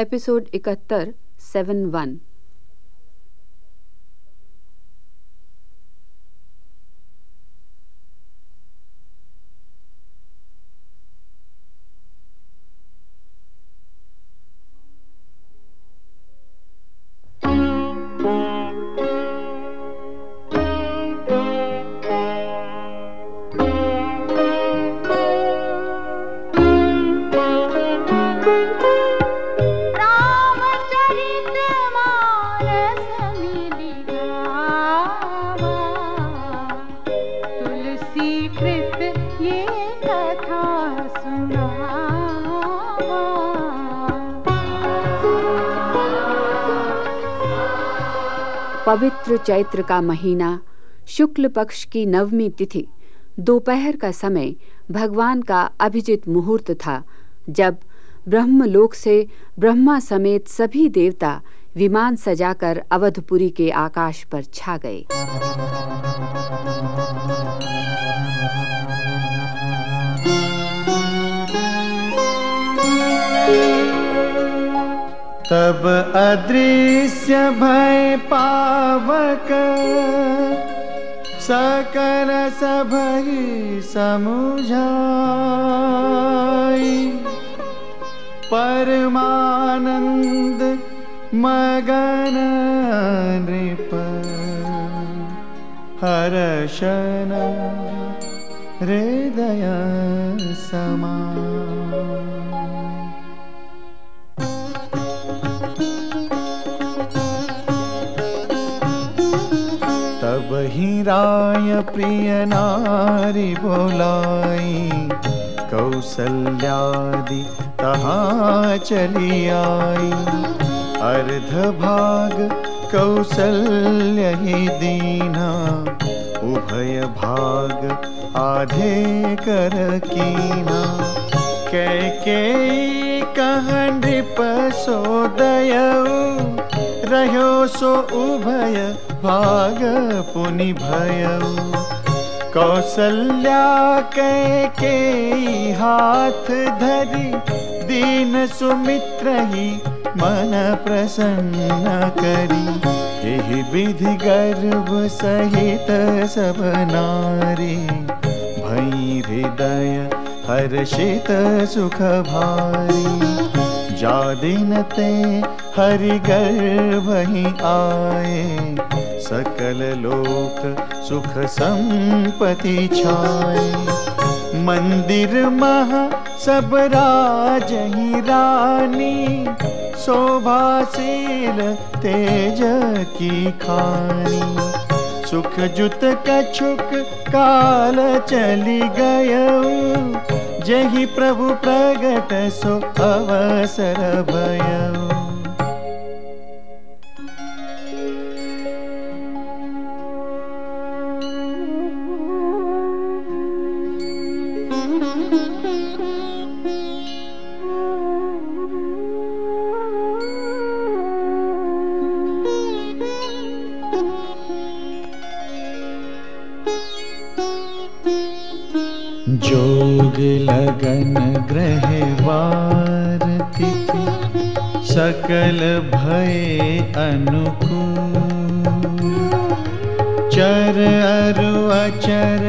Episode इकहत्तर seven one पवित्र चैत्र का महीना, शुक्ल पक्ष की नवमी तिथि, दोपहर का समय भगवान का अभिजित मुहूर्त था, जब ब्रह्मलोक से ब्रह्मा समेत सभी देवता विमान सजाकर अवधपुरी के आकाश पर छा गए। तब अदृश्य भय पावक। सकल सभई समुझाई। परमानंद मगन नृप। हर्षण हृदय समा राय प्रिय नारी बोलाई, कौसल्यादि तहाँ चली आई। अर्ध भाग कौसल्य ही दीना, उभय भाग आधे कर कीना। कै कह नृप सोदय रहो सो उभय भाग पुनि भय कौसल्या कै के हाथ धरी, दीन सुमित्र ही मन प्रसन्न करी। यही विधि गर्भ सहित सब नारी, भई हृदय हर्षित सुख भारी। जा दिन ते हरि गर्भ ही आए। सकल लोक सुख संपत्ति छाए। मंदिर महा सब राज ही रानी, शोभाशील तेज की खानी। सुख जुत कछुक काल चली गय जही प्रभु प्रगट सो अवसर भयऊ जोग लगन ग्रहवार तिथि, सकल भय अनुकूल। चर अरु अचर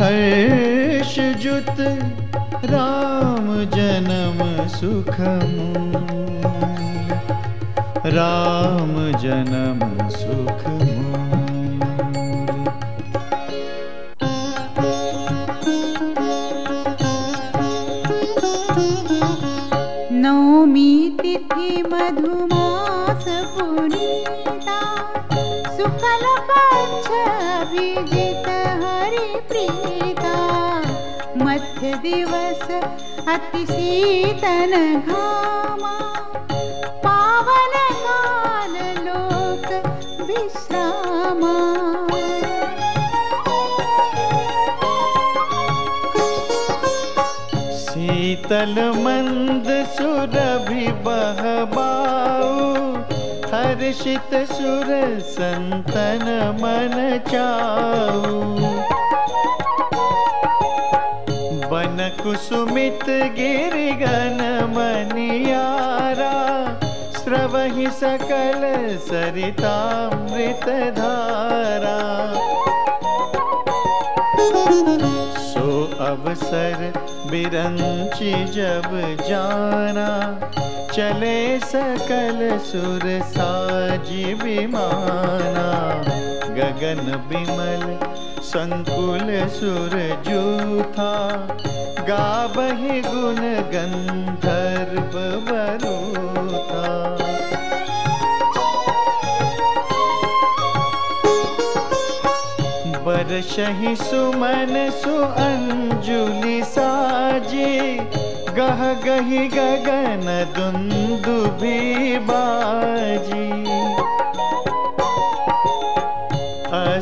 हर्ष जुत, राम जन्म सुखमूल। राम जन्म सुखमूल। पुलिजित हरि प्रीता मध्य दिवस अति शीतल पावनगालोक विश्रामा। शीतल मंद सुरभि बहबाऊ हर्षित सुर संतन मन चाऊ बन कुसुमित गिर गन मनियारा प्रवहि सकल सरितामृत धारा। सो अवसर बिरंची जब जाना, चले सकल सुर साजी विमाना। गगन बिमल, संकुल सुर जूथा, गावहि गुण गंधर्व बरूथा बरसहि सुमन सु अंजुलि साजी, गह गही गगन दुंदुभी बाजी।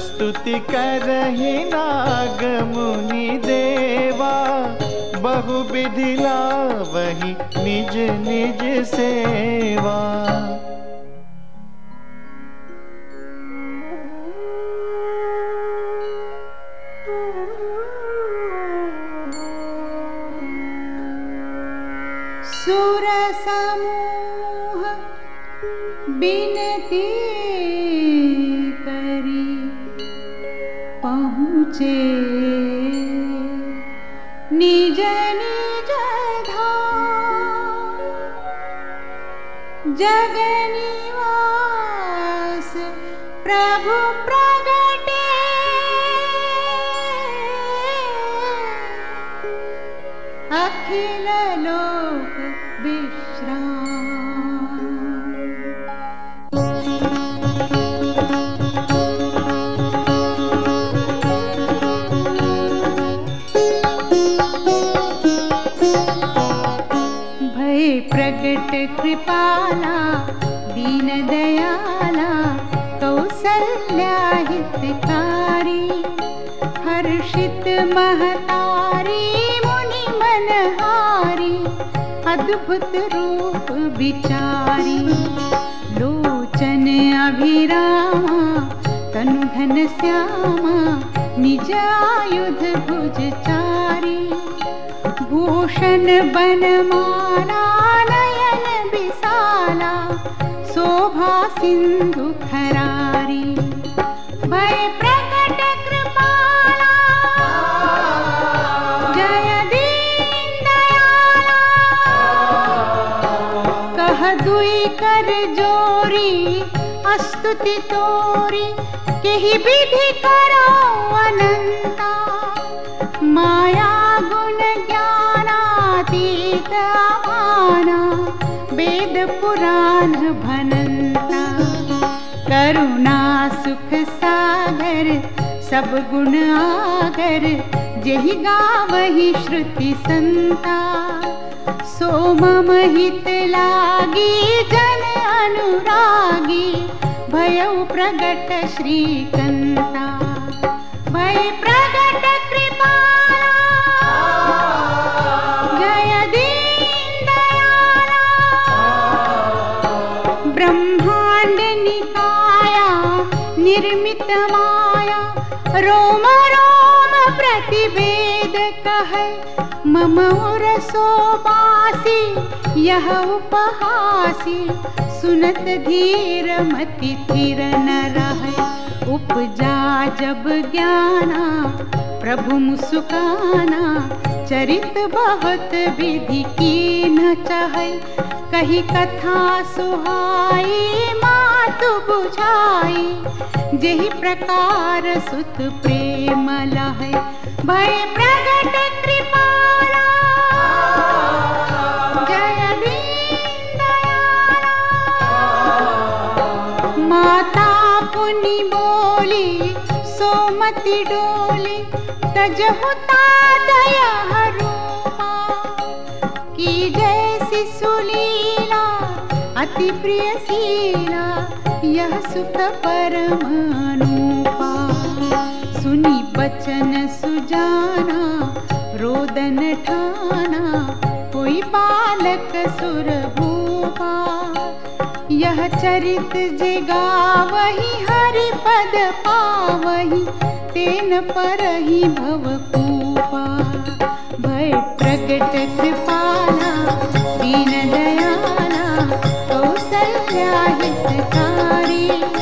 स्तुति करहि नाग मुनि देवा बहु विधि लावहि निज निज सेवा। बिनती करी पहुँचे। निज निज धाम। जग निवास प्रभु प्रगटे। अखिल कृपला दीन दया हर्षित महतारी मुनि मनहारी अद्भुत रूप विचारी लोचन अभिरामान श्याम निज आयुध भुजचारी भूषण बनमाना शोभा सिंधु खरारी। भय प्रकट कृपाला। जय दीन दयाला। कह दुई कर जोरी, अस्तुति तोरी। विधि करो अनंता। माया गुण ज्ञानातीत आना वेद पुराण सब गुण आगर जहि गावहि श्रुति संता। सो मम हित लागी, जन अनुरागी भयउ प्रगट श्रीकंता। भय प्रगट दीन ब्रह्मांड निकाया, निर्मित माया रोम रोम प्रतिवेद कह मम उर सोबासी यह उपहासी, सुनत धीर मति थिर न रह। उपजा जब ज्ञाना, प्रभु मुस्काना, चरित बहुत विधि की न चाहे। कही कथा सुहाई मातु बुझाई, जही प्रकार सुत प्रेम लहे। भय प्रगट कृपाला, जय माता पुनि बोली, सोमति डोली, तजहुता दया रूपा की जैसी सुलीला अति प्रिय शीला यह सुख परम अनुपा सुनी बचन सुजाना, रोदन ठाना, कोई बालक सुर भूपा। यह चरित जिगा वही हरि पद पावही, तेन पर ही भव कूपा। भय प्रगट कृपाला, दीन दयाला कौशल क्या हितकारी করি